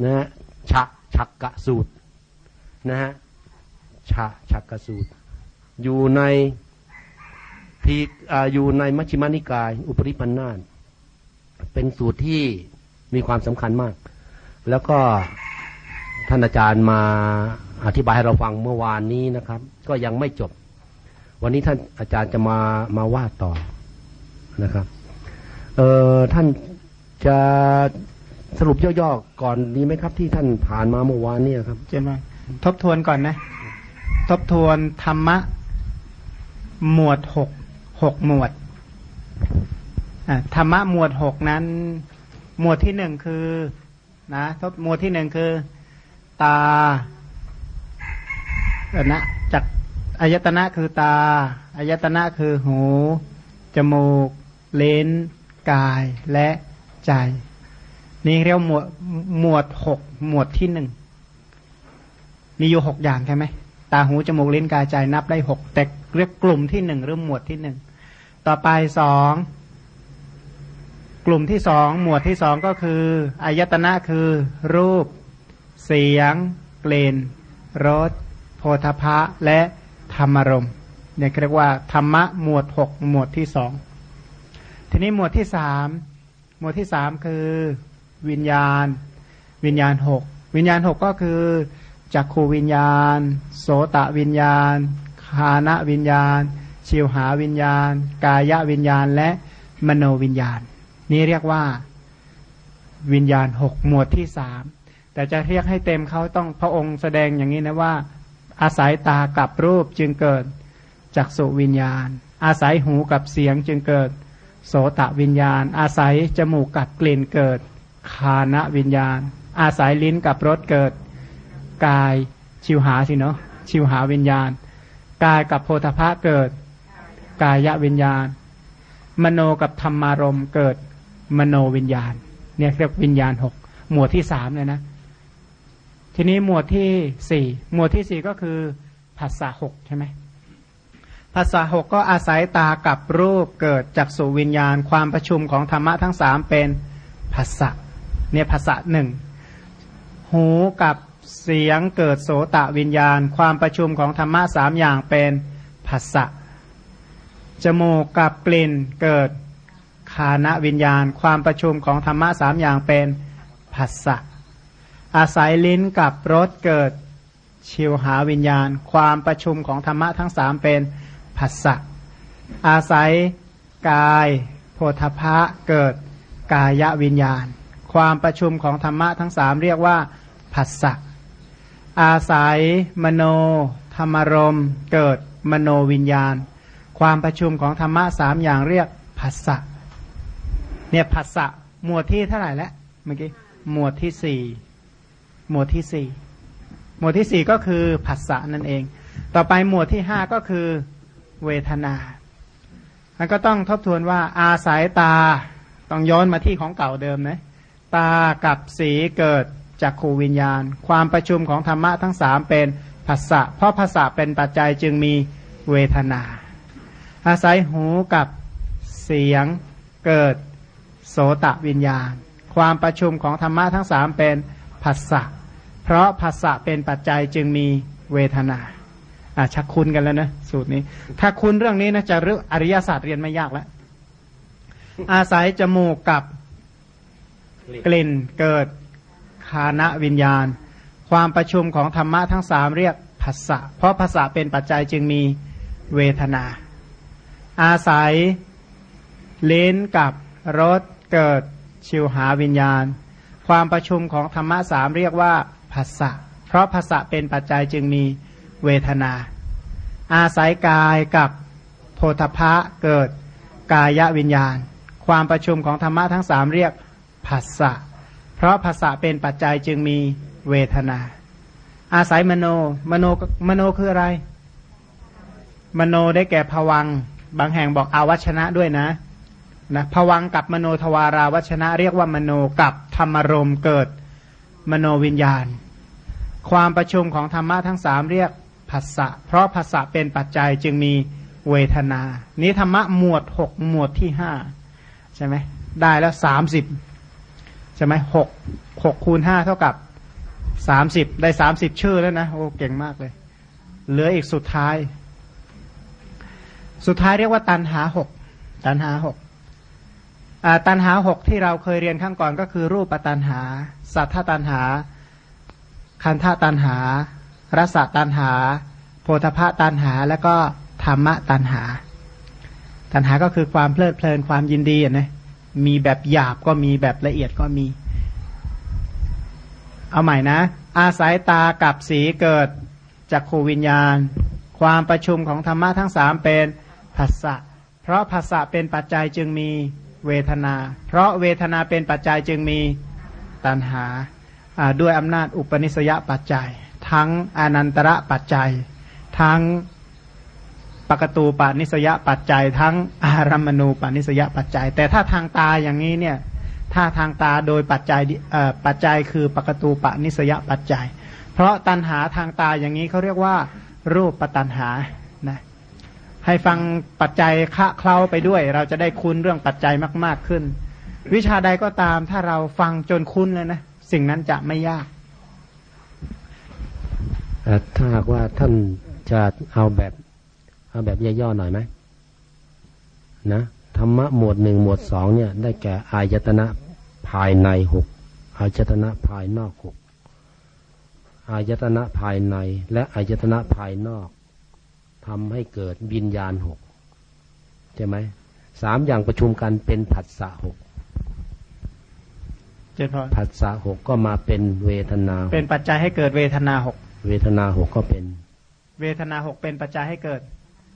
นะฮะฉะฉักกะสูตรนะฮะฉะฉักกะสูตร อยู่ในทีอยู่ในมัชฌิมานิกาย อุปริปันธาตเป็นสูตรที่มีความสำคัญมาก แล้วก็ท่านอาจารย์มาอธิบายให้เราฟังเมื่อวานนี้นะครับ ก็ยังไม่จบ วันนี้ท่านอาจารย์จะมามาว่าต่อนะครับ เออท่านจะ สรุปย่อๆก่อนดีไหมครับที่ท่านผ่านมาเมื่อวานนี้ครับเจนว่าทบทวนก่อนนะ ทบทวนธรรมะ หมวดหกหกหมวดธรรมะหมวดหกนั้น หมวดที่หนึ่งคือ นะทบหมวดที่หนึ่งคือ ตาเออนะจากอายตนะคือตาอายตนะคือหู จมูก เลนกายและใจ นี่เรียกหมวดหมวดหกหมวดที่หนึ่งมีอยู่หกอย่างใช่ไหมตาหูจมูกลิ้นกายใจนับได้หกแต่เรียกกลุ่มที่หนึ่งหรือหมวดที่หนึ่งต่อไปสองกลุ่มที่สองหมวดที่สองก็คืออายตนะคือ รูป เสียง กลิ่นรสโพธพะและธรรมรมเนี่ยเรียกว่าธรรมะหมวดหกหมวดที่สองทีนี้หมวดที่สามหมวดที่สามคือ วิญญาณ วิญญาณหกวิญญาณหกก็คือจักขูวิญญาณ โสตะวิญญาณคานะวิญญาณ ชิวหาวิญญาณ กายวิญญาณและมโนวิญญาณ นี่เรียกว่าวิญญาณหกหมวดที่สามแต่จะเรียกให้เต็มเขาต้องพระองค์แสดงอย่างนี้นะว่า อาศัยตากับรูปจึงเกิดจักสุวิญญาณ อาศัยหูกับเสียงจึงเกิด โสตะวิญญาณ อาศัยจมูกกับกลิ่นเกิด คานะวิญญาณ อาศัยลิ้นกับรสเกิด กายชิวหาสิเนาะชิวหาวิญญาณ กายกับโพธพะเกิด กายวิญญาณ มโนกับธรรมารมเกิด มโนวิญญาณ เนี่ยเรียกวิญญาณหกหมวดที่สามเลยนะ ทีนี้หมวดที่สี่หมวดที่สี่ก็คือภาษาหกใช่ไหมภาษาหกก็อาศัยตากับรูปเกิดจากสุวิญญาณ ความประชุมของธรรมะทั้งสามเป็นภาษา เนี่ยภาษาหนึ่งหูกับเสียงเกิดโสตะวิญญาณ ความประชุมของธรรมะสามอย่างเป็นผัสสะจมูกกับกลิ่นเกิดคานะวิญญาณ ความประชุมของธรรมะสามอย่างเป็นผัสสะอาศัยลิ้นกับรสเกิดชิวหาวิญญาณ ความประชุมของธรรมะทั้งสามเป็นผัสสะอาศัยกายโพธพะเกิดกายวิญญาณ ความประชุมของธรรมะทั้งสามเรียกว่าผัสสะอาศัย มโน ธรรมรม เกิดมโนวิญญาณ ความประชุมของธรรมะสามอย่างเรียกผัสสะเนี่ยผัสสะหมวดที่เท่าไหร่แล้วเมื่อกี้หมวดที่สี่หมวดที่สี่หมวดที่สี่ก็คือผัสสะนั่นเอง ต่อไปหมวดที่ห้าก็คือเวทนามันก็ต้องทบทวนว่าอาศัยตาต้องย้อนมาที่ของเก่าเดิมนะ ตากับสีเกิดจากขูวิญญาณ ความประชุมของธรรมะทั้งสามเป็นภาษะเพราะภาษะเป็นปัจจัยจึงมีเวทนา อาศัยหูกับเสียงเกิดโสตะวิญญาณ ความประชุมของธรรมะทั้งสามเป็นภาษะเพราะภาษะเป็นปัจจัยจึงมีเวทนาอ่าชักคุณกันแล้วนะสูตรนี้ ถ้าคุณเรื่องนี้นะจะเรื่องอริยศาสตร์เรียนไม่ยากแล้วอาศัยจมูกกับ กลิ่นเกิดคานะวิญญาณ ความประชุมของธรรมะทั้งสามเรียกภาษะเพราะภาษาเป็นปัจจัยจึงมีเวทนา อาศัยเลนกับรสเกิดชิวหาวิญญาณ ความประชุมของธรรมะสามเรียกว่าภาษะเพราะภาษะเป็นปัจจัยจึงมีเวทนา อาศัยกายกับโผฏฐัพพะเกิดกายวิญญาณ ความประชุมของธรรมะทั้งสามเรียก ผัสสะเพราะผัสสะเป็นปัจจัยจึงมีเวทนา อาศัยมโนมโนมโนคืออะไร มโนได้แก่ภวังค์ บางแห่งบอกอาวัชชนะด้วยนะนะภวังค์กับมโนทวาราวัชชนะ เรียกว่ามโนกับธรรมารมณ์เกิดมโนวิญญาณ ความประชุมของธรรมะทั้งสามเรียกภาษะเพราะภาษะเป็นปัจจัยจึงมีเวทนา นี้ธรรมะหมวดหกหมวดที่ห้าใช่ไหมได้แล้วสามสิบ ใช่ไหมหกหกคูณห้าเท่ากับสามสิบได้สามสิบชื่อแล้วนะ โอ้เก่งมากเลย เหลืออีกสุดท้าย สุดท้ายเรียกว่าตันหาหกตันหาหกตันหาหกที่เราเคยเรียนข้างก่อนก็คือรูปตันหา สัทธตันหา คันธตันหา รสตันหา โพธพะตันหา แล้วก็ธรรมะตันหา ตันหาก็คือความเพลิดเพลินความยินดีนะ มีแบบหยาบก็มีแบบละเอียดก็มี เอาใหม่นะ อาศัยตากับสีเกิดจากขูวิญญาณ ความประชุมของธรรมะทั้งสามเป็นภาษะเพราะภาษะเป็นปัจจัยจึงมีเวทนา เพราะเวทนาเป็นปัจจัยจึงมีตัณหาด้วยอำนาจอุปนิสยปัจจัย ทั้งอนันตระปัจจัย ทั้ง ปกตูปานิสยปัจจัย ทั้งอารัมมณูปานิสยปัจจัย แต่ถ้าทางตาอย่างนี้เนี่ยถ้าทางตาโดยปัจจัยปัจจัยคือปกตูปานิสยปัจจัย เพราะตัณหาทางตาอย่างนี้เขาเรียกว่า รูปปตัณหานะให้ฟังปัจจัยคะเคล้าไปด้วย เราจะได้คุ้นเรื่องปัจจัยมาก ๆขึ้น วิชาใดก็ตามถ้าเราฟังจนคุ้นเลยนะสิ่งนั้นจะไม่ยากถ้าหากว่าท่านจะเอาแบบ เอาแบบย่อๆหน่อยไหมนะธรรมะหมวดหนึ่งหมวดสองเนี่ย ได้แก่อายตนะภายในหกอายตนะภายนอกหกอายตนะภายใน และอายตนะภายนอกทำให้เกิดวิญญาณหกใช่ไหมสามอย่างประชุมกันเป็นผัสสะหกผัสสะหกก็มาเป็นเวทนา เป็นปัจจัยให้เกิดเวทนาหกเวทนาหกก็เป็น เวทนาหกเป็นปัจจัยให้เกิด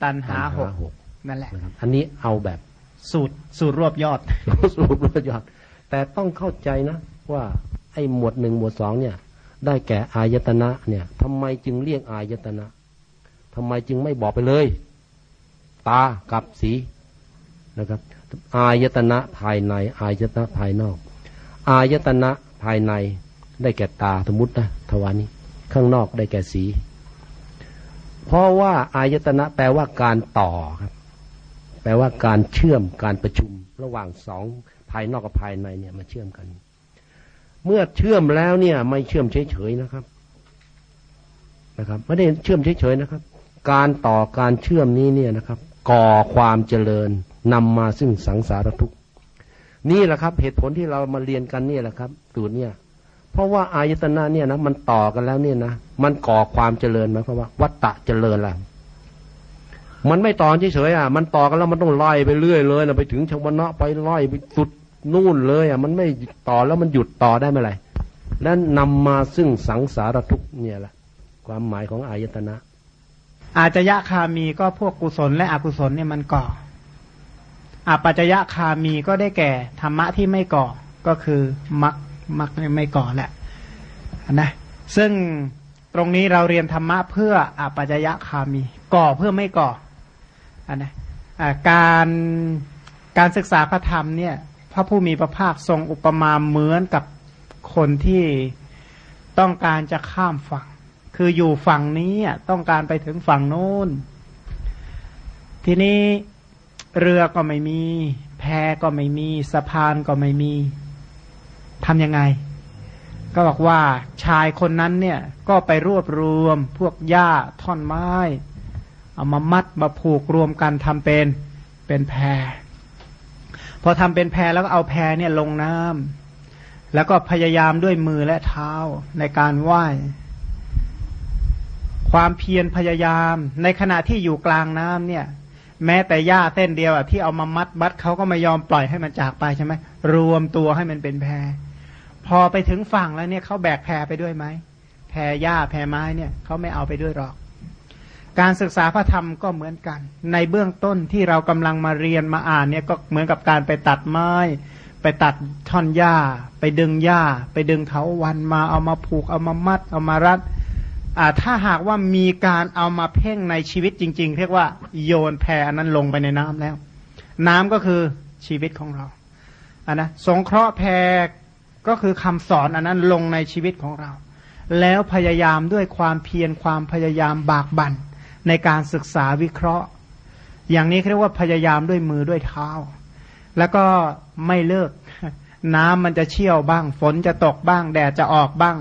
ตัณหาหกนั่นแหละอันนี้เอาแบบสูตรสูตรรวบยอด สูตรรวบยอด แต่ต้องเข้าใจนะว่าไอ้หมวดหนึ่งหมวดสองเนี่ย ได้แก่อายตนะเนี่ยทำไมจึงเรียกอายตนะทำไมจึงไม่บอกไปเลย ตากับสีนะครับ อายตนะภายใน อายตนะภายนอก อายตนะภายในได้แก่ตาสมมตินะทวานี้ ข้างนอกได้แก่สี เพราะว่าอายตนะแปลว่าการต่อครับ แปลว่าการเชื่อมการประชุม ระหว่างสองภายนอกกับภายในเนี่ยมาเชื่อมกัน เมื่อเชื่อมแล้วเนี่ย ไม่เชื่อมเฉยๆนะครับนะครับ ไม่ได้เชื่อมเฉยๆนะครับ การต่อการเชื่อมนี้เนี่ยนะครับ ก่อความเจริญนำมาซึ่งสังสารทุกข์นี่แหละครับ เหตุผลที่เรามาเรียนกันนี่แหละครับสูตรเนี่ย เพราะว่าอายตนะเนี่ยนะมันต่อกันแล้วเนี่ยนะมันก่อความเจริญหมายความว่า วัตตะเจริญละมันไม่ต่อเฉยๆอะ มันต่อกันแล้วมันต้องไล่ไปเรื่อยเลยนะไปถึงชวนะไปไล่ไปสุดนู่นเลยอะ มันไม่ต่อแล้วมันหยุดต่อได้เมื่อไหร่และนำมาซึ่งสังสารทุกเนี่ยแหละความหมายของอายตนะ อาจยะคามีก็พวกกุศลและอกุศลเนี่ยมันก่ออาปัจจยะคามีก็ได้แก่ธรรมะที่ไม่ก่อก็คือมัก มักไม่ก่อแหละนะซึ่งตรงนี้เราเรียนธรรมะเพื่ออปัจจยะคามี ก่อเพื่อไม่ก่ออันนะการการศึกษาพระธรรมเนี่ย พระผู้มีพระภาคทรงอุปมาเหมือนกับคนที่ต้องการจะข้ามฝั่ง คืออยู่ฝั่งนี้ต้องการไปถึงฝั่งโน้น ทีนี้เรือก็ไม่มี แพก็ไม่มี สะพานก็ไม่มี ทำยังไง ก็บอกว่าชายคนนั้นเนี่ยก็ไปรวบรวมพวกหญ้าท่อนไม้ เอามามัดมาผูกรวมกันทำเป็นเป็นแพรพอทำเป็นแพรแล้วก็เอาแพรเนี่ยลงน้ำแล้วก็พยายามด้วยมือและเท้าในการไหว้ความเพียรพยายาม ในขณะที่อยู่กลางน้ำเนี่ย แม้แต่หญ้าเส้นเดียวอะที่เอามามัดบัดเขาก็ไม่ยอมปล่อยให้มันจากไปใช่ไหมรวมตัวให้มันเป็นแพร พอไปถึงฝั่งแล้วเนี่ยเขาแบกแพรไปด้วยไหมแพรหญ้าแพรไม้เนี่ยเขาไม่เอาไปด้วยหรอก การศึกษาพระธรรมก็เหมือนกัน ในเบื้องต้นที่เรากำลังมาเรียนมาอ่านเนี่ยก็เหมือนกับการไปตัดไม้ ไปตัดท่อนหญ้า ไปดึงหญ้า ไปดึงเถาวันมาเอามาผูกเอามามัด เอามารัดถ้าหากว่ามีการเอามาเพ่งในชีวิตจริง ๆ เรียกว่าโยนแพอันนั้นลงไปในน้ำแล้ว น้ำก็คือชีวิตของเราอันนะสงเคราะห์แพ ก็คือคำสอนอันนั้นลงในชีวิตของเรา แล้วพยายามด้วยความเพียรความพยายามบากบั่นในการศึกษาวิเคราะห์ อย่างนี้เรียกว่าพยายามด้วยมือด้วยเท้า แล้วก็ไม่เลิก น้ำมันจะเชี่ยวบ้าง ฝนจะตกบ้าง แดดจะออกบ้าง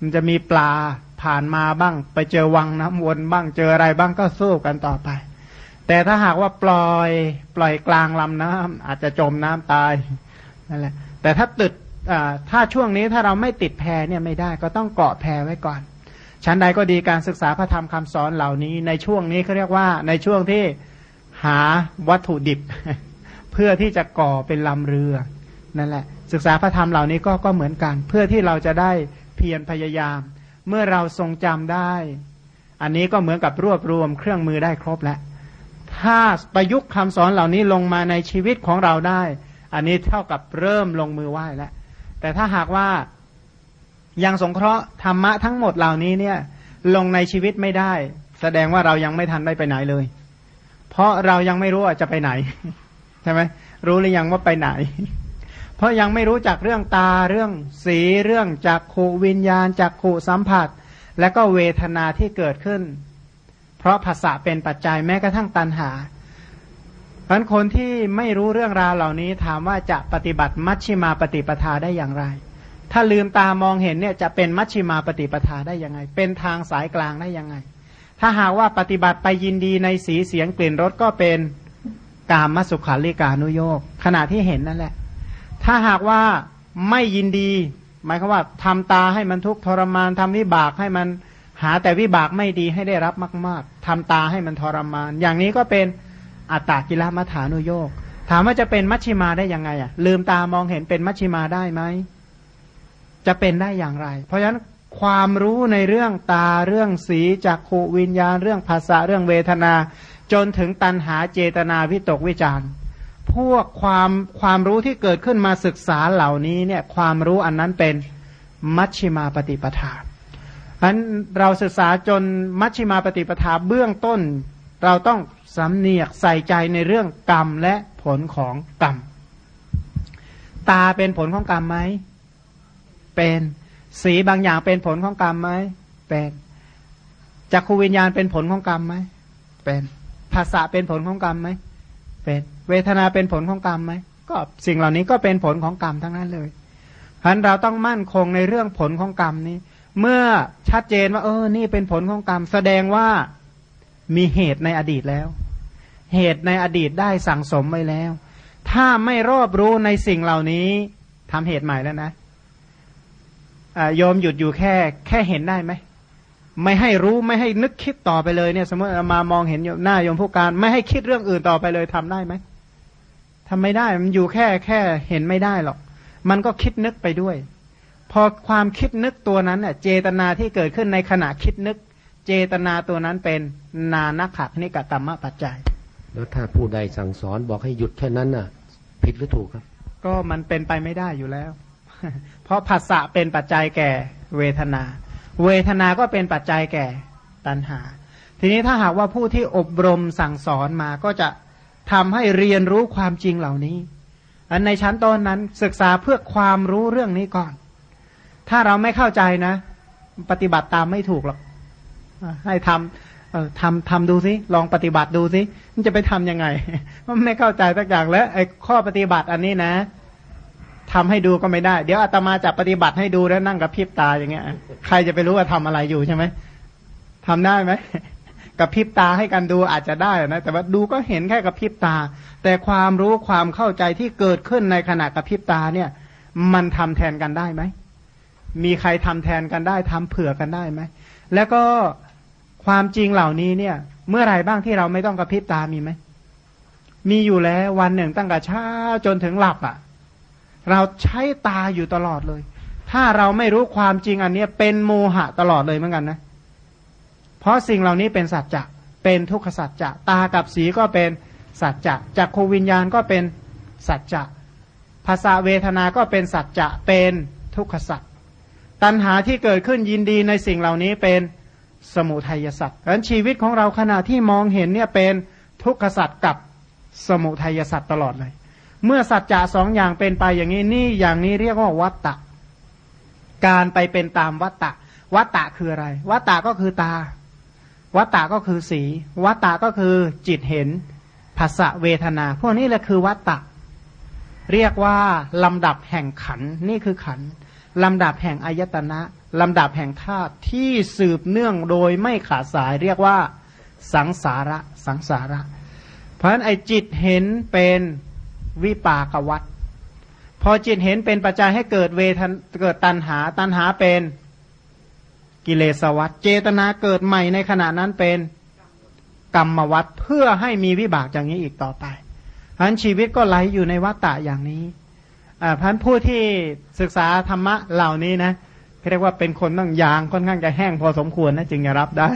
มันจะมีปลาผ่านมาบ้าง ไปเจอวังน้ำวนบ้างเจออะไรบ้างก็สู้กันต่อไป แต่ถ้าหากว่าปล่อยปล่อยกลางลำน้ำอาจจะจมน้ำตายนั่นแหละแต่ถ้าติด ถ้าช่วงนี้ถ้าเราไม่ติดแพรเนี่ยไม่ได้ก็ต้องเกาะแพรไว้ก่อน ชั้นใดก็ดีการศึกษาพระธรรมคำสอนเหล่านี้ ในช่วงนี้เขาเรียกว่าในช่วงที่หาวัตถุดิบ เพื่อที่จะก่อเป็นลำเรือนั่นแหละ ศึกษาพระธรรมเหล่านี้ก็ก็เหมือนกัน เพื่อที่เราจะได้เพียรพยายาม เมื่อเราทรงจำได้ อันนี้ก็เหมือนกับรวบรวมเครื่องมือได้ครบแล้วถ้าประยุกต์คำสอนเหล่านี้ลงมาในชีวิตของเราได้ อันนี้เท่ากับเริ่มลงมือไหว้แล้ว แต่ถ้าหากว่ายังสงเคราะห์ธรรมะทั้งหมดเหล่านี้เนี่ย ลงในชีวิตไม่ได้ แสดงว่าเรายังไม่ทันได้ไปไหนเลย เพราะเรายังไม่รู้ว่าจะไปไหนใช่ไหมรู้หรือยังว่าไปไหน เพราะยังไม่รู้จักเรื่องตาเรื่องสีเรื่องจักขูวิญญาณจักขูสัมผัส และก็เวทนาที่เกิดขึ้น เพราะภาษาเป็นปัจจัยแม้กระทั่งตัณหา พราะคนที่ไม่รู้เรื่องราวเหล่านี้ถามว่าจะปฏิบัติมัชชิมาปฏิปทาได้อย่างไร ถ้าลืมตามองเห็นเนี่ยจะเป็นมัชชิมาปฏิปทาได้ยังไง เป็นทางสายกลางได้ยังไง ถ้าหากว่าปฏิบัติไปยินดีในสีเสียงกลิ่นรสก็เป็นกามมสุขาริกานุโยกขณะที่เห็นนั่นแหละ ถ้าหากว่าไม่ยินดี หมายความว่าทำตาให้มันทุกข์ทรมานทำวิบากให้มันหาแต่วิบากไม่ดีให้ได้รับมาก ๆทำตาให้มันทรมาน อย่างนี้ก็เป็น อัตตากิลมัฐานุโยกถามว่าจะเป็นมัชชิมาได้ยังไงอะ ลืมตามองเห็นเป็นมัชชิมาได้ไหมจะเป็นได้อย่างไร เพราะฉะนั้นความรู้ในเรื่องตาเรื่องสีจักขวิญญาณ เรื่องภาษาเรื่องเวทนา จนถึงตันหาเจตนาวิตกวิจารพวกความความรู้ที่เกิดขึ้นมาศึกษาเหล่านี้เนี่ยความรู้อันนั้นเป็นมัชชิมาปฏิปทาอันเราศึกษาจนมัชชิมาปฏิปทาเบื้องต้น เราต้อง สำเนียกใส่ใจในเรื่องกรรมและผลของกรรม ตาเป็นผลของกรรมไหม เป็น สีบางอย่างเป็นผลของกรรมไหม เป็น จักขวิญญาณเป็นผลของกรรมไหม เป็น ภาษาเป็นผลของกรรมไหม เป็น เวทนาเป็นผลของกรรมไหม ก็สิ่งเหล่านี้ก็เป็นผลของกรรมทั้งนั้นเลยฉะนั้นเราต้องมั่นคงในเรื่องผลของกรรมนี้ เมื่อชัดเจนว่า เออ นี่เป็นผลของกรรม แสดงว่า มีเหตุในอดีตแล้ว เหตุในอดีตได้สั่งสมไว้แล้ว ถ้าไม่รอบรู้ในสิ่งเหล่านี้ทำเหตุใหม่แล้วนะโยมหยุดอยู่แค่ แค่เห็นได้ไหมไม่ให้รู้ไม่ให้นึกคิดต่อไปเลยเนี่ยสมมติมามองเห็นหน้าโยมผู้การ ไม่ให้คิดเรื่องอื่นต่อไปเลยทำได้ไหมทำไม่ได้มันอยู่แค่แค่เห็นไม่ได้หรอก มันก็คิดนึกไปด้วย พอความคิดนึกตัวนั้นเน่ยเจตนาที่เกิดขึ้นในขณะคิดนึก เจตนาตัวนั้นเป็นนานักขักนิกกรรมปัจจัย แล้วถ้าผู้ใดสั่งสอนบอกให้หยุดแค่นั้นน่ะ ผิดหรือถูกครับ ก็มันเป็นไปไม่ได้อยู่แล้ว เพราะภาษะเป็นปัจจัยแก่เวทนา เวทนาก็เป็นปัจจัยแก่ตัณหา ทีนี้ถ้าหากว่าผู้ที่อบรมสั่งสอนมาก็จะทำให้เรียนรู้ความจริงเหล่านี้ อันในชั้นต้นนั้นศึกษาเพื่อความรู้เรื่องนี้ก่อน ถ้าเราไม่เข้าใจนะ ปฏิบัติตามไม่ถูกหรอก ให้ทำเออทำทำดูสิลองปฏิบัติดูสิมันจะไปทํำยังไงมันไม่เข้าใจสักอย่างแล้วไอ้ข้อปฏิบัติอันนี้นะทำให้ดูก็ไม่ได้ เดี๋ยวอาตมาจะปฏิบัติให้ดูแล้วนั่งกับพริบตาอย่างเงี้ย ใครจะไปรู้ว่าทำอะไรอยู่ใช่ไหมทำได้ไหมกับพริบตาให้กันดูอาจจะได้นะแต่ว่าดูก็เห็นแค่กับพริบตา แต่ความรู้ความเข้าใจที่เกิดขึ้นในขณะกับพริบตาเนี่ย มันทำแทนกันได้ไหมมีใครทำแทนกันได้ทำเผื่อกันได้ไหมแล้วก็ ความจริงเหล่านี้เนี่ย เมื่อไรบ้างที่เราไม่ต้องกระพริบตามีไหมมีอยู่แล้ววันหนึ่งตั้งแต่เช้าจนถึงหลับอะ่ะ เราใช้ตาอยู่ตลอดเลย ถ้าเราไม่รู้ความจริงอันนี้เป็นโมหะตลอดเลยเหมือนกันนะ เพราะสิ่งเหล่านี้เป็นสัจจะเป็นทุกขสัจจะตากับสีก็เป็นสัจจะจักโควิญญาณก็เป็นสัจจะภาษาเวทนาก็เป็นสัจจะเป็นทุกขสัจตัณหาที่เกิดขึ้นยินดีในสิ่งเหล่านี้เป็น สมุทัยสัตว์ดังนั้นชีวิตของเราขณะที่มองเห็นเนี่ยเป็นทุกขสัตว์กับสมุทัยสัตว์ตลอดเลย เมื่อสัจจะสองอย่างเป็นไปอย่างนี้นี่อย่างนี้เรียกว่าวัตตะ การไปเป็นตามวัตตะ วัตตะคืออะไร วัตตะก็คือตา วัตตะก็คือสี วัตตะก็คือจิตเห็นภาษะเวทนา พวกนี้แหละคือวัตตะ เรียกว่าลำดับแห่งขันนี่คือขันลำดับแห่งอายตนะ ลำดับแห่งธาตุที่สืบเนื่องโดยไม่ขาดสายเรียกว่า สังสาระ สังสาระ เพราะฉะนั้นไอจิตเห็นเป็นวิปากวัตพอจิตเห็นเป็นปัจจัยให้เกิดเวทนเกิดตัณหา ตัณหาเป็นกิเลสวัตเจตนาเกิดใหม่ในขณะนั้นเป็นกรรมวัตเพื่อให้มีวิบากอย่างนี้อีกต่อไปเพราะนั้นชีวิตก็ไหลอยู่ในวัฏฏะอย่างนี้พันผู้ที่ศึกษาธรรมะเหล่านี้นะ เรียกว่าเป็นคนต้องยางค่อนข้างจะแห้งพอสมควรนะจึงจะรับได้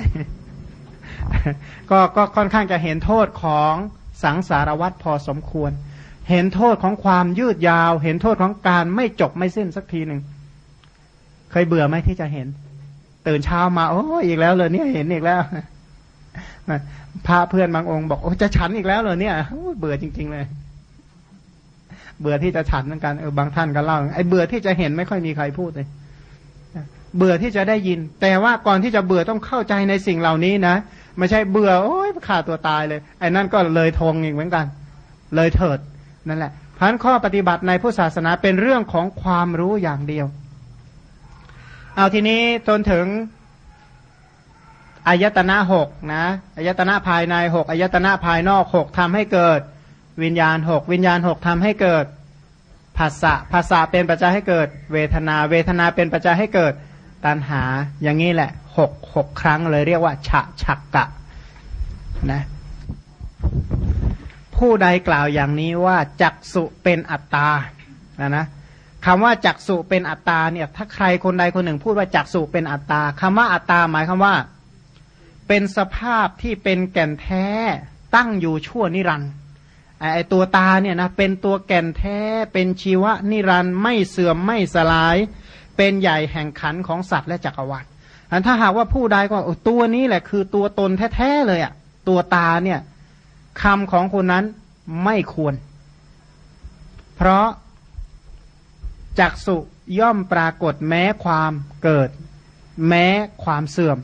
ก็ก็ค่อนข้างจะเห็นโทษของสังสารวัตรพอสมควร เห็นโทษของความยืดยาว เห็นโทษของการไม่จบไม่สิ้นสักทีหนึ่งเคยเบื่อไหมที่จะเห็น ตื่นเช้ามา โอ้อีกแล้วเลยเนี่ยเห็นอีกแล้วพระเพื่อนบางองค์บอกโอ้จะฉันอีกแล้วเลยเนี่ยเบื่อจริง ๆเลย เบื่อที่จะฉันเหมือนกันเออบางท่านก็เล่าไอ้เบื่อที่จะเห็นไม่ค่อยมีใครพูดเลย เบื่อที่จะได้ยิน แต่ว่าก่อนที่จะเบื่อต้องเข้าใจในสิ่งเหล่านี้นะไม่ใช่เบื่อโอ้ยขาดตัวตายเลยไอ้นั่นก็เลยทงอีกเหมือนกัน เลยเถิดนั่นแหละพันข้อปฏิบัติในพุทธศาสนาเป็นเรื่องของความรู้อย่างเดียว เอาทีนี้จนถึงอายตนะหกนะอายตนะภายในหกอายตนะภายนอกหกทำให้เกิด วิญญาณหกวิญญาณหกทำให้เกิดภาษะภาษาเป็นปัจจัยให้เกิด เวทนา เวทนาเป็นปัจจัยให้เกิด ตัณหาอย่างนี้แหละหกหกครั้งเลยเรียกว่า ฉะฉักกะนะผู้ใดกล่าวอย่างนี้ว่าจักสุเป็นอัตตานะนะคำว่าจักสุเป็นอัตตาเนี่ย ถ้าใครคนใดคนหนึ่งพูดว่าจักสุเป็นอัตตาคำว่าอัตตาหมายคำว่า เป็นสภาพที่เป็นแก่นแท้ตั้งอยู่ชั่วนิรันดร์ไอตัวตาเนี่ยนะเป็นตัวแก่นแท้เป็นชีวะนิรันด์ไม่เสื่อมไม่สลาย เป็นใหญ่แห่งขันของสัตว์และจักรวาลอันถ้าหากว่าผู้ใดก็ตัวนี้แหละคือตัวตนแท้ๆเลยอะ่ะตัวตาเนี่ยคำของคนนั้นไม่ควร เพราะจักสุย่อมปรากฏแม้ความเกิด แม้ความเสื่อม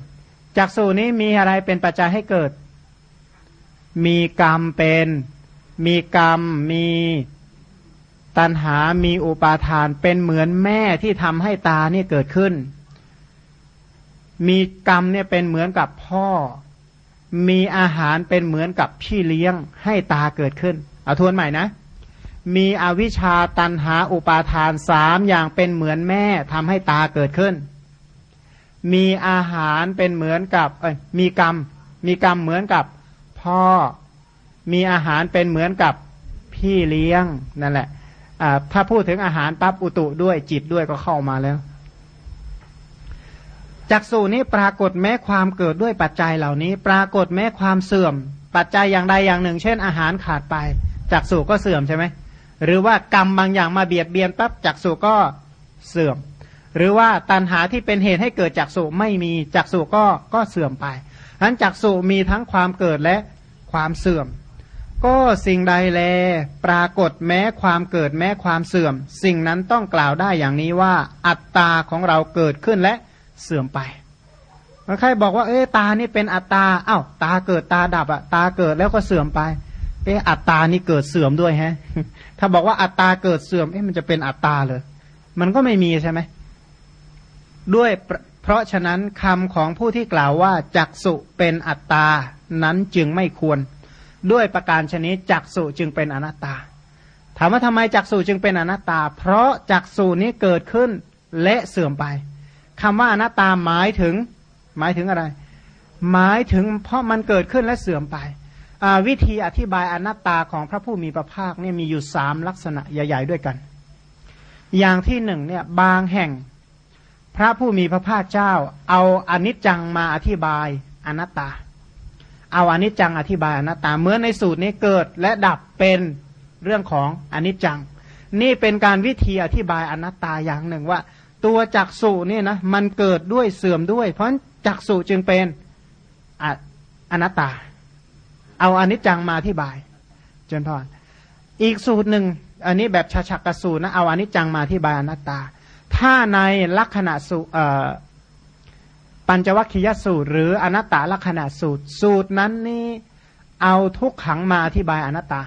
จักสุนี้มีอะไรเป็นปัจจัยให้เกิด มีกรรมเป็น มีกรรม มี ตัณหามีอุปาทานเป็นเหมือนแม่ที่ทำให้ตาเนี่ยเกิดขึ้น มีกรรมเนี่ยเป็นเหมือนกับพ่อ มีอาหารเป็นเหมือนกับพี่เลี้ยงให้ตาเกิดขึ้น เอาทวนใหม่นะ มีอวิชชาตันหาอุปาทานสามอย่างเป็นเหมือนแม่ทำให้ตาเกิดขึ้น มีอาหารเป็นเหมือนกับเอ้ยมีกรรม มีกรรมเหมือนกับพ่อ มีอาหารเป็นเหมือนกับพี่เลี้ยงนั่นแหละ ถ้าพูดถึงอาหารปั๊บอุตุด้วยจิตด้วยก็เข้ามาแล้วจักสูนี้ปรากฏแม้ความเกิดด้วยปัจจัยเหล่านี้ ปรากฏแม้ความเสื่อม ปัจจัยอย่างใดอย่างหนึ่ง เช่น อาหารขาดไปจักสูก็เสื่อมใช่ไหมหรือว่ากรรมบางอย่างมาเบียดเบียนปั๊บจักสูก็เสื่อม หรือว่าตันหาที่เป็นเหตุให้เกิดจักสูไม่มีจักสูก็ก็เสื่อมไปฉะนั้นจักสูมีทั้งความเกิดและความเสื่อม ก็สิ่งใดแล ปรากฏแม้ความเกิดแม้ความเสื่อม สิ่งนั้นต้องกล่าวได้อย่างนี้ว่า อัตตาของเราเกิดขึ้นและเสื่อมไปใครบอกว่าเอ๊ตานี่เป็นอัตตาอ้าวตาเกิดตาดับอะตาเกิดแล้วก็เสื่อมไปเอ๊อัตตานี่เกิดเสื่อมด้วยฮะ ถ้าบอกว่าอัตตาเกิดเสื่อมเอ๊ะมันจะเป็นอัตตาเลย มันก็ไม่มีใช่ไหมด้วยเพราะฉะนั้นคำของผู้ที่กล่าวว่าจักสุเป็นอัตตานั้นจึงไม่ควร ด้วยประการชนิดจักสุจึงเป็นอนัตตา ถามว่าทำไมจักสุจึงเป็นอนัตตา เพราะจักสุนี้เกิดขึ้นและเสื่อมไปคำว่าอนัตตาหมายถึง หมายถึงอะไร หมายถึงเพราะมันเกิดขึ้นและเสื่อมไปวิธีอธิบายอนัตตาของพระผู้มีพระภาคเนี่ยมีอยู่สามลักษณะใหญ่ ๆ ด้วยกัน อย่างที่หนึ่งเนี่ยบางแห่งพระผู้มีพระภาคเจ้า เอาอนิจจังมาอธิบายอนัตตา เอาอนิจจังอธิบายอนัตตาเมื่อในสูตรนี้เกิดและดับเป็นเรื่องของอนิจจัง นี่เป็นการวิธีอธิบายอนัตตาอย่างหนึ่งว่า ตัวจักสุนี่นะมันเกิดด้วยเสื่อมด้วย เพราะจักสุจึงเป็นอนัตตา เอาอนิจจังมาอธิบาย จนพออีกสูตรหนึ่งอันนี้แบบชาชักกสูนะเอาอนิจจังมาอธิบายอนัตตา ถ้าในลักษณะสุ ปัญจวัคคียสูตร หรืออนัตตลักษณะสูตร สูตรนั้นนี่เอาทุกขังมาอธิบายอนัตตา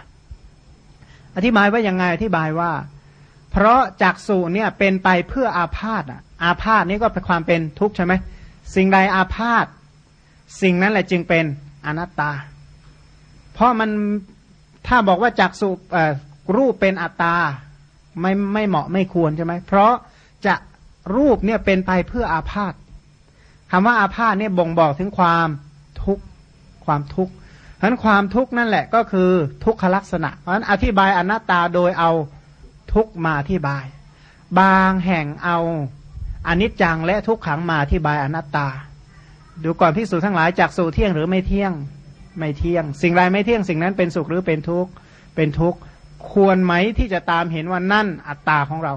อธิบายว่ายังไงอธิบายว่า เพราะจักสุเนี่ยเป็นไปเพื่ออาพาธอะอาพาธนี่ก็เป็นความเป็นทุกข์ใช่ไหมสิ่งใดอาพาธสิ่งนั้นแหละจึงเป็นอนัตตา เพราะมันถ้าบอกว่าจักสุรูปเป็นอัตตาไม่ไม่เหมาะไม่ควรใช่ไหมเพราะจะรูปเนี่ยเป็นไปเพื่ออาพาธ คำว่าอาพาธเนี่ยบ่งบอกถึงความทุกข์ความทุกข์ฉะนั้นความทุกข์นั่นแหละก็คือทุกขลักษณะเพราะฉะนั้นอธิบายอนัตตาโดยเอาทุกมาอธิบาย บางแห่งเอาอนิจจังและทุกขังมาอธิบายอนัตตา ดูก่อนพิสูจทั้งหลายจากสู่เที่ยงหรือไม่เที่ยงไม่เที่ยง สิ่งใดไม่เที่ยงสิ่งนั้นเป็นสุขหรือเป็นทุกข์เป็นทุกข์ควรไหมที่จะตามเห็นว่านั่นอัตตาของเรา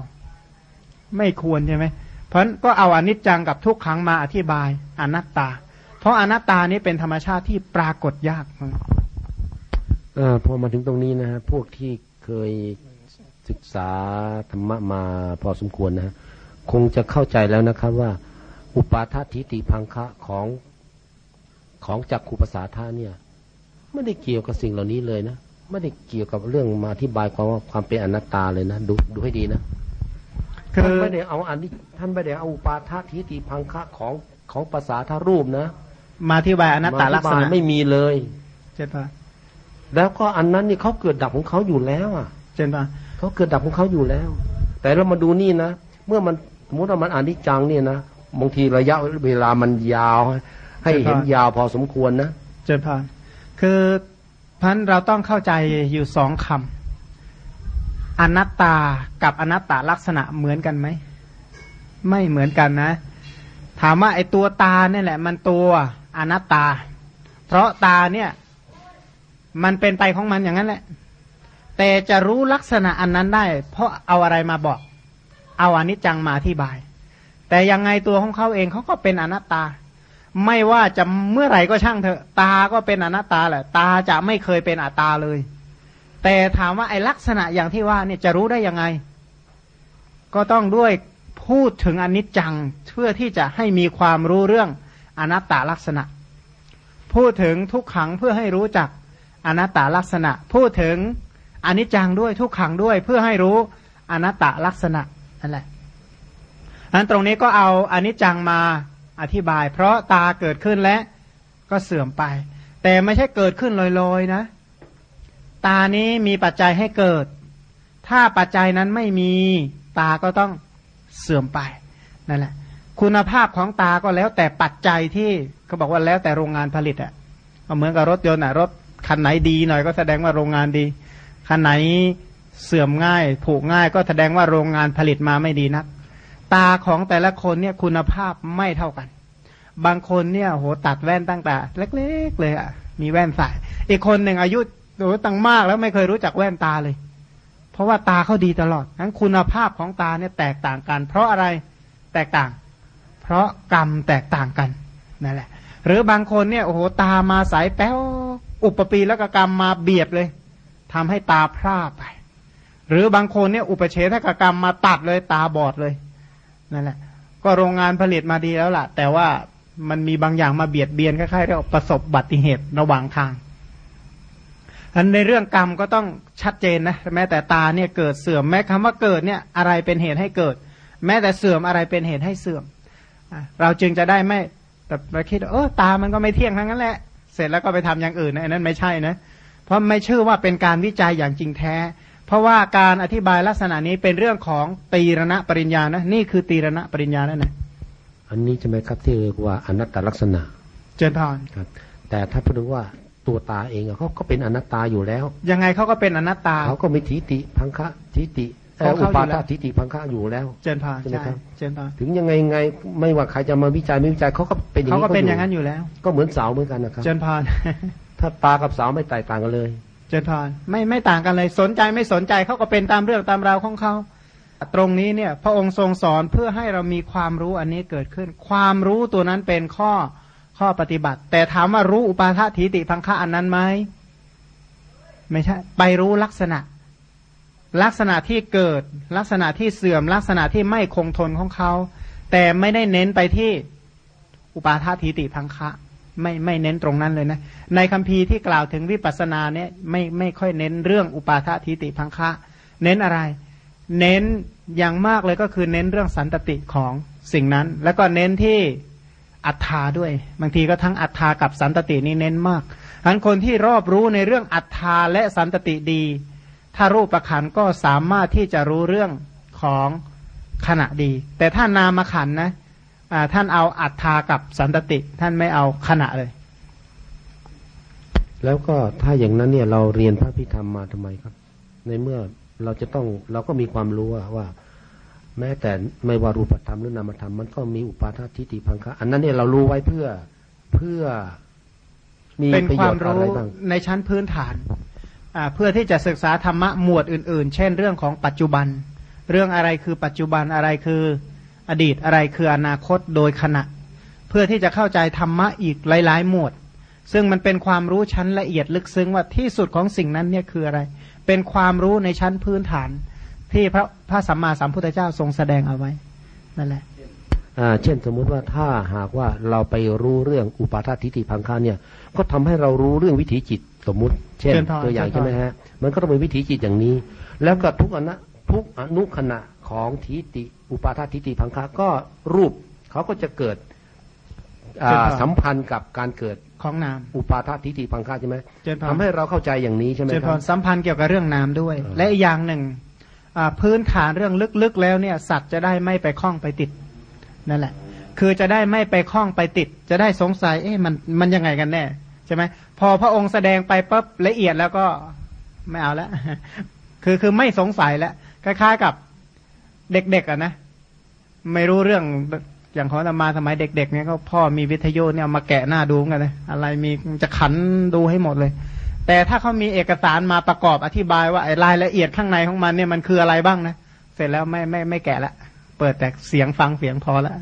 ไม่ควรใช่ไหม เพราะก็เอาอนิจจังกับทุกขังมาอธิบายอนัตตา เพราะอนัตตานี้เป็นธรรมชาติที่ปรากฏยากอพอมาถึงตรงนี้นะฮะพวกที่เคยศึกษาธรรมะมาพอสมควรนะฮะคงจะเข้าใจแล้วนะครับว่า อุปาททิติพังคะของของจักขุปสาธาเนี่ยไม่ได้เกี่ยวกับสิ่งเหล่านี้เลยนะไม่ได้เกี่ยวกับเรื่องมาอธิบายความว่าความเป็นอนัตตาเลยนะดูดูให้ดีนะ ท่านไม่ได้เอาอันนี้ท่านไม่ได้เอาอุปาททิติพังคะของของภาษาทารูปนะ มาอธิบายอนัตตาลักษณะไม่มีเลยเช่นปะแล้วก็อันนั้นนี่เขาเกิดดับของเขาอยู่แล้วอะเช่นปะเขาเกิดดับของเขาอยู่แล้ว แต่เรามาดูนี่นะเมื่อมันสมมติว่ามันอนิจจังเนี่ยนะบางทีระยะเวลามันยาว ให้เห็นยาวพอสมควรนะเจนพานคือพันเราต้องเข้าใจอยู่สองคำ อนัตตากับอนัตตลักษณะเหมือนกันไหม ไม่เหมือนกันนะ ถามว่าไอ้ตัวตาเนี่ยแหละ มันตัวอนัตตา เพราะตาเนี่ย มันเป็นไปของมันอย่างนั้นแหละ แต่จะรู้ลักษณะอันนั้นได้ เพราะเอาอะไรมาบอก เอาอนิจจังมาอธิบาย แต่ยังไงตัวของเขาเองเขาก็เป็นอนัตตา ไม่ว่าจะเมื่อไหร่ก็ช่างเถอะ ตาก็เป็นอนัตตาแหละ ตาจะไม่เคยเป็นอัตตาเลย แต่ถามว่าไอลักษณะอย่างที่ว่าเนี่ยจะรู้ได้ยังไง ก็ต้องด้วยพูดถึงอนิจจังเพื่อที่จะให้มีความรู้เรื่องอนัตตลักษณะ พูดถึงทุกขังเพื่อให้รู้จักอนัตตลักษณะ พูดถึงอนิจจังด้วยทุกขังด้วยเพื่อให้รู้อนัตตลักษณะนั่นแหละอันตรงนี้ก็เอาอนิจจังมาอธิบาย เพราะตาเกิดขึ้นและก็เสื่อมไป แต่ไม่ใช่เกิดขึ้นลอยๆนะ ตานี้มีปัจจัยให้เกิด ถ้าปัจจัยนั้นไม่มีตาก็ต้องเสื่อมไปนั่นแหละ คุณภาพของตาก็แล้วแต่ปัจจัยที่เขาบอกว่าแล้วแต่โรงงานผลิตอะ่ะเหมือนกับรถยนต์อะรถคันไหนดีหน่อยก็แสดงว่าโรงงานดีคันไหนเสื่อมง่ายผูกง่ายก็แสดงว่าโรงงานผลิตมาไม่ดีนัก ตาของแต่ละคนเนี่ยคุณภาพไม่เท่ากัน บางคนเนี่ยโหตัดแว่นตั้งแต่เล็ก ๆ เลยอะมีแว่นใส่อีกคนหนึ่งอายุ โหตั้งมากแล้วไม่เคยรู้จักแว่นตาเลย เพราะว่าตาเขาดีตลอดทั้นคุณภาพของตาเนี่ยแตกต่างกัน เพราะอะไรแตกต่าง เพราะกรรมแตกต่างกันนั่นแหละ หรือบางคนเนี่ยโอ้โหตามาสายแป้วอุปปีแล้วกกรรมมาเบียดเลยทำให้ตาพร่าไป หรือบางคนเนี่ยอุปเฉทกรรมมาตัดเลยตาบอดเลยนั่นแหละ ก็โรงงานผลิตมาดีแล้วล่ะ แต่ว่ามันมีบางอย่างมาเบียดเบียนคล้ายๆเรียกประสบบัติเหตุระหว่างทาง อันในเรื่องกรรมก็ต้องชัดเจนนะแม้แต่ตาเนี่ยเกิดเสื่อมแม้คำว่าเกิดเนี่ยอะไรเป็นเหตุให้เกิด แม้แต่เสื่อมอะไรเป็นเหตุให้เสื่อมเราจึงจะได้ไม่แต่เราคิดเออตามันก็ไม่เที่ยงทั้งนั้นแหละเสร็จแล้วก็ไปทำอย่างอื่นนะนั้นไม่ใช่นะเพราะไม่เชื่อว่าเป็นการวิจัยอย่างจริงแท้ เพราะว่าการอธิบายลักษณะนี้เป็นเรื่องของตีรณะปริญญานะนี่คือตีรณะปริญญานั่นแหละอันนี้ใช่ไหมครับที่เรียกว่าอนัตตลักษณะ เจนพรครับแต่ถ้าพูดถึงว่า ตัวตาเองเขาก็เป็นอนัตตาอยู่แล้ว ยังไงเขาก็เป็นอนัตตาเขาก็มีทิฏฐิพังคะทิฏฐิอุปาททิฏฐิพังคะอยู่แล้ว เจนพาใช่ไหมครับเจนพาถึงยังไงไงไม่ว่าใครจะมาวิจัยไม่วิจัยเขาก็เป็นอย่างนี้เขาก็เป็นอย่างนั้นอยู่แล้ว ก็เหมือนเสาเหมือนกันนะครับ เจนพาถ้าตากับเสาไม่แตกต่างกันเลย เจริญพรไม่ไม่ต่างกันเลยสนใจไม่สนใจเขาก็เป็นตามเรื่องตามราวของเขาตรงนี้เนี่ย พระองค์ทรงสอนเพื่อให้เรามีความรู้อันนี้เกิดขึ้น ความรู้ตัวนั้นเป็นข้อ ข้อปฏิบัติ แต่ถามว่ารู้อุปาทถิติพังคะอันนั้นไหมไม่ใช่ไปรู้ลักษณะ ลักษณะที่เกิด ลักษณะที่เสื่อม ลักษณะที่ไม่คงทนของเขา แต่ไม่ได้เน้นไปที่อุปาทถิติพังคะไม่ไม่เน้นตรงนั้นเลยนะ ในคัมภีร์ที่กล่าวถึงวิปัสสนาเนี่ยไม่ไม่ค่อยเน้นเรื่องอุปาททิติพังคะ เน้นอะไร เน้นอย่างมากเลยก็คือเน้นเรื่องสันตติของสิ่งนั้น แล้วก็เน้นที่ อัฏฐาด้วย บางทีก็ทั้งอัฏฐากับสันตตินี่เน้นมากทั้นคนที่รอบรู้ในเรื่องอัฏฐาและสันตติดี ถ้ารูปประขันก็สามารถที่จะรู้เรื่องของขณะดี แต่ถ้านามขันนะท่านเอาอัฏฐากับสันตติ ท่านไม่เอาขณะเลย แล้วก็ถ้าอย่างนั้นเนี่ยเราเรียนพระพิธรรมมาทำไมครับ ในเมื่อเราจะต้องเราก็มีความรู้ว่า แม้แต่ไม่ว่ารูปธรรมหรือนามธรรมมันก็มีอุปาทาทิฏฐิพังคะอันนั้นเนี่ยเรารู้ไว้เพื่อเพื่อมีเป็นความรู้ในชั้นพื้นฐานเพื่อที่จะศึกษาธรรมะหมวดอื่น ๆ เช่นเรื่องของปัจจุบัน เรื่องอะไรคือปัจจุบันอะไรคืออดีตอะไรคืออนาคตโดยขณะ เพื่อที่จะเข้าใจธรรมะอีกหลาย ๆ หมวด ซึ่งมันเป็นความรู้ชั้นละเอียดลึกซึ้งว่าที่สุดของสิ่งนั้นเนี่ยคืออะไร เป็นความรู้ในชั้นพื้นฐาน ที่พระพระสัมมาสัมพุทธเจ้าทรงแสดงเอาไว้นั่นแหละเช่นสมมุติว่าถ้าหากว่าเราไปรู้เรื่องอุปาททิฏฐิพังคาเนี่ย ก็ทำให้เรารู้เรื่องวิถีจิตสมมุติ เช่นตัวอย่างใช่ไหมฮะมันก็ต้องเป็นวิถีจิตอย่างนี้ แล้วก็ทุกอนะทุกอนุขณะของทิฏฐิอุปาททิฏฐิพังคาก็รูปเขาก็จะเกิดสัมพันธ์กับการเกิดของนามอุปาททิฏฐิพังคาใช่ไหมทำให้เราเข้าใจอย่างนี้ใช่ไหมครับสัมพันธ์เกี่ยวกับเรื่องนามด้วย และอีกอย่างหนึ่ง พื้นฐานเรื่องลึกๆแล้วเนี่ย สัตว์จะได้ไม่ไปคล้องไปติดนั่นแหละ คือจะได้ไม่ไปคล้องไปติด จะได้สงสัย เอ๊ะมันมันยังไงกันแน่ใช่ไหมพอพระองค์แสดงไปปุ๊บละเอียดแล้วก็ไม่เอาแล้วคือคือไม่สงสัยแล้วคล้ายๆกับเด็กๆอะนะไม่รู้เรื่องอย่างของธรรมาสมัยเด็กๆเนี่ยก็พ่อมีวิทยุเนี่ยมาแกะหน้าดูกันเลยอะไรมีจะขันดูให้หมดเลย แต่ถ้าเขามีเอกสารมาประกอบอธิบายว่าไอ้รายละเอียดข้างในของมันเนี่ยมันคืออะไรบ้างนะ เสร็จแล้วไม่ไม่ไม่แกะละ เปิดแต่เสียงฟังเสียงพอล้ว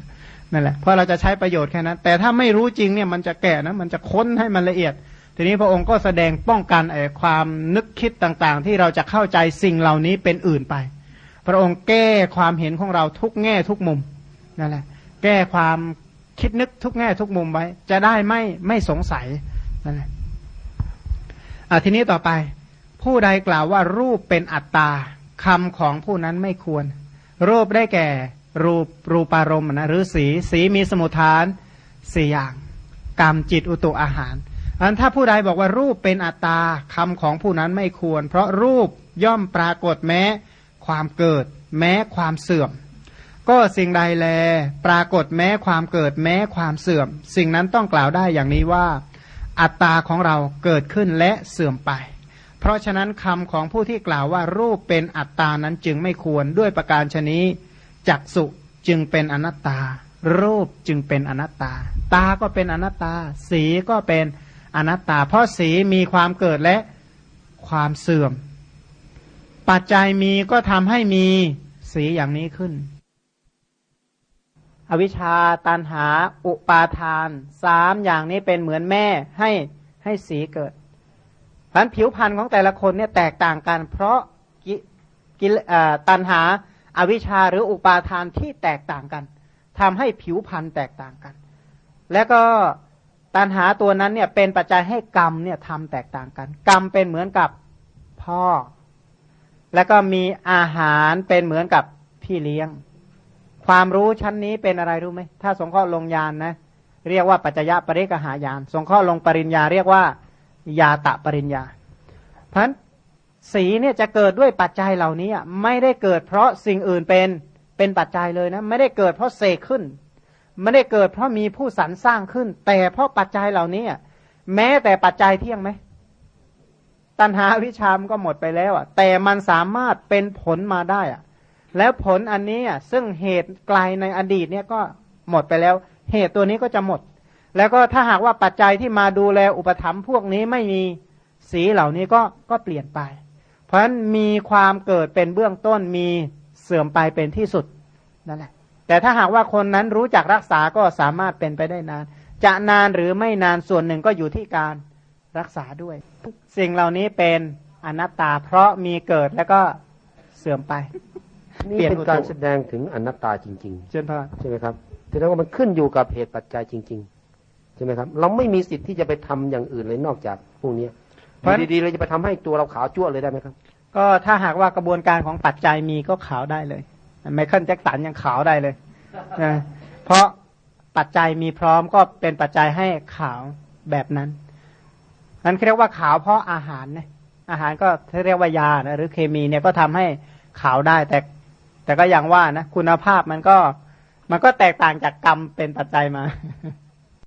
นั่นแหละเพราะเราจะใช้ประโยชน์แค่นั้น แต่ถ้าไม่รู้จริงเนี่ยมันจะแก่นะ มันจะค้นให้มันละเอียด ทีนี้พระองค์ก็แสดงป้องกันไอ้ความนึกคิดต่างๆ ที่เราจะเข้าใจสิ่งเหล่านี้เป็นอื่นไป พระองค์แก้ความเห็นของเราทุกแง่ทุกมุมนั่นแหละ แก้ความคิดนึกทุกแง่ทุกมุมไว้ จะได้ไม่ไม่สงสัยนั่นแหละ อะทีนี้ต่อไป ผู้ใดกล่าวว่ารูปเป็นอัตตาคำของผู้นั้นไม่ควร รูปได้แก่ รูปรูปารมณ์นะหรือสีสีมีสมุทฐานสี่อย่างกรรมจิตอุตุอาหารอันถ้าผู้ใดบอกว่ารูปเป็นอัตตาคำของผู้นั้นไม่ควร เพราะรูปย่อมปรากฏแม้ ความเกิด แม้ความเสื่อม ก็สิ่งใดแล ปรากฏแม้ความเกิดแม้ความเสื่อม สิ่งนั้นต้องกล่าวได้อย่างนี้ว่า อัตตาของเราเกิดขึ้นและเสื่อมไป เพราะฉะนั้นคำของผู้ที่กล่าวว่ารูปเป็นอัตตานั้นจึงไม่ควรด้วยประการชนี้จักสุจึงเป็นอนัตตา รูปจึงเป็นอนัตตา ตาก็เป็นอนัตตา สีก็เป็นอนัตตา เพราะสีมีความเกิดและความเสื่อม ปัจจัยมีก็ทำให้มีสีอย่างนี้ขึ้น อวิชชาตันหา อุปาทานสามอย่างนี้เป็นเหมือนแม่ให้ให้สีเกิดพันผิวพรรณของแต่ละคนเนี่ยแตกต่างกัน เพราะกิตันหาอวิชชาหรืออุปาทานที่แตกต่างกันทำให้ผิวพรรณแตกต่างกัน แล้วก็ตัณหาตัวนั้นเนี่ยเป็นปัจจัยให้กรรมเนี่ยทำแตกต่างกัน กรรมเป็นเหมือนกับพ่อ แล้วก็มีอาหารเป็นเหมือนกับพี่เลี้ยง ความรู้ชั้นนี้เป็นอะไรรู้ไหมถ้าสงเคราะห์ลงยานนะ เรียกว่าปัจจยะปริกหายาน สงเคราะห์ลงปริญญา เรียกว่ายาตะปริญญาเพราะสีเนี่ยจะเกิดด้วยปัจจัยเหล่านี้ไม่ได้เกิดเพราะสิ่งอื่นเป็นเป็นปัจจัยเลยนะไม่ได้เกิดเพราะเสกขึ้น ไม่ได้เกิดเพราะมีผู้สรรสร้างขึ้น แต่เพราะปัจจัยเหล่านี้แม้แต่ปัจจัยเที่ยงไหมตัณหาวิชามก็หมดไปแล้วอะแต่มันสามารถเป็นผลมาได้อะ แล้วผลอันนี้อะซึ่งเหตุไกลในอดีตเนี่ยก็หมดไปแล้ว เหตุตัวนี้ก็จะหมด แล้วก็ถ้าหากว่าปัจจัยที่มาดูแลอุปถัมภ์พวกนี้ไม่มีสีเหล่านี้ก็ก็เปลี่ยนไป เพราะฉะนั้นมีความเกิดเป็นเบื้องต้นมีเสื่อมไปเป็นที่สุดนั่นแหละแต่ถ้าหากว่าคนนั้นรู้จักรักษาก็สามารถเป็นไปได้นาน จะนานหรือไม่นานส่วนหนึ่งก็อยู่ที่การรักษาด้วย สิ่งเหล่านี้เป็นอนัตตาเพราะมีเกิดแล้วก็เสื่อมไป นี่เป็นการแสดงถึงอนัตตาจริง ๆ เช่นพะใช่ไหมครับแสดงว่ามันขึ้นอยู่กับเหตุปัจจัยจริงๆช่ไหมครับ เราไม่มีสิทธิ์ที่จะไปทำอย่างอื่นเลยนอกจากพวกเนี้ยเพราะดีๆเราจะไปทำให้ตัวเราขาวจั่วเลยได้ไหมครับ ก็ถ้าหากว่ากระบวนการของปัจจัยมีก็ขาวได้เลยไมเคิลแจ็คสันยังขาวได้เลยนะเพราะปัจจัยมีพร้อมก็เป็นปัจจัยให้ขาวแบบนั้นนั้นเรียกว่าขาวเพราะอาหารนะอาหารก็เรียกว่ายานะหรือเคมีเนี่ยก็ทำให้ขาวได้แต่ แต่ก็อย่างว่านะคุณภาพมันก็มันก็แตกต่างจากกรรมเป็นปัจจัยมา